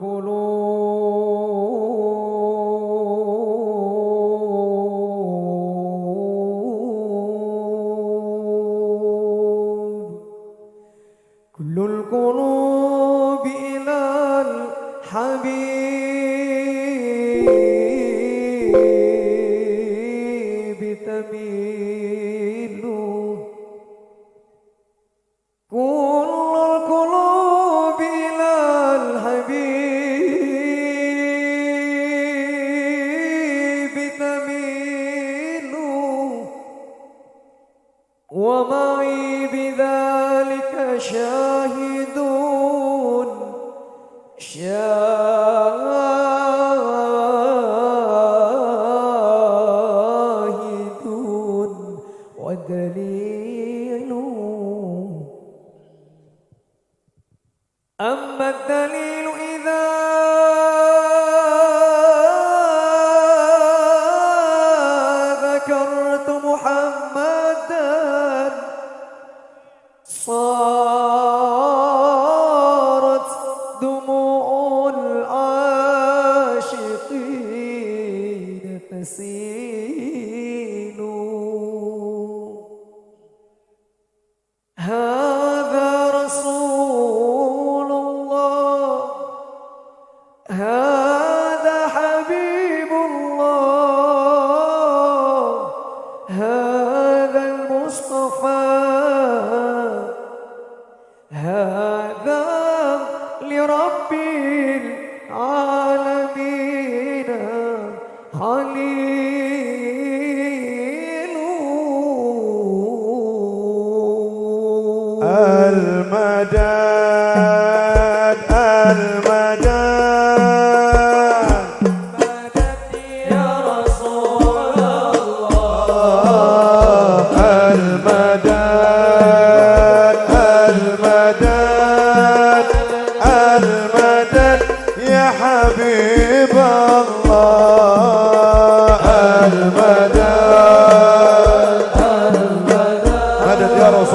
القلوب كل القلوب إلى الحبيب. هذا المصطفى هذا لرب العالمين خليل. المدى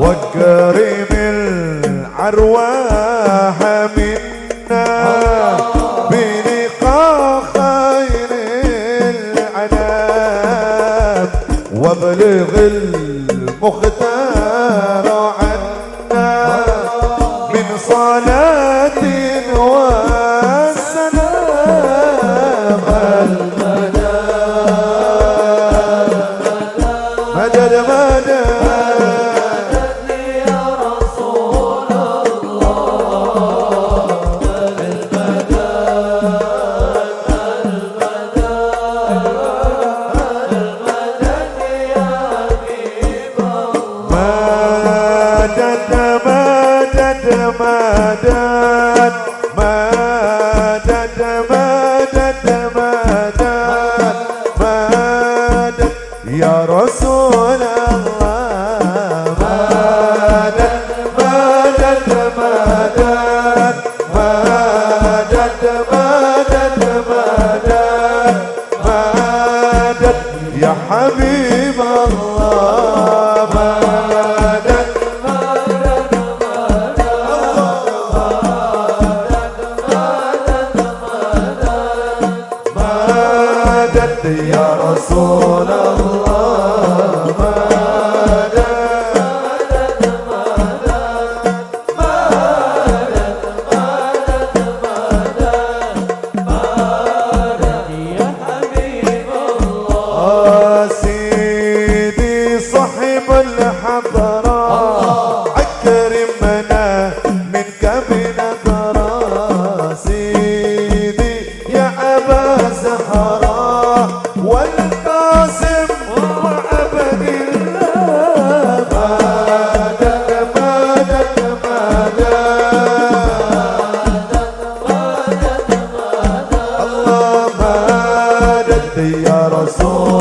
وكريم العرواح منا بلقاء خير الأنام وابلغ المختار عنا من صلاة مدد مدد مدد يا رسول الله مدد يا رسول الله. مدد زهرة بدي يا رسول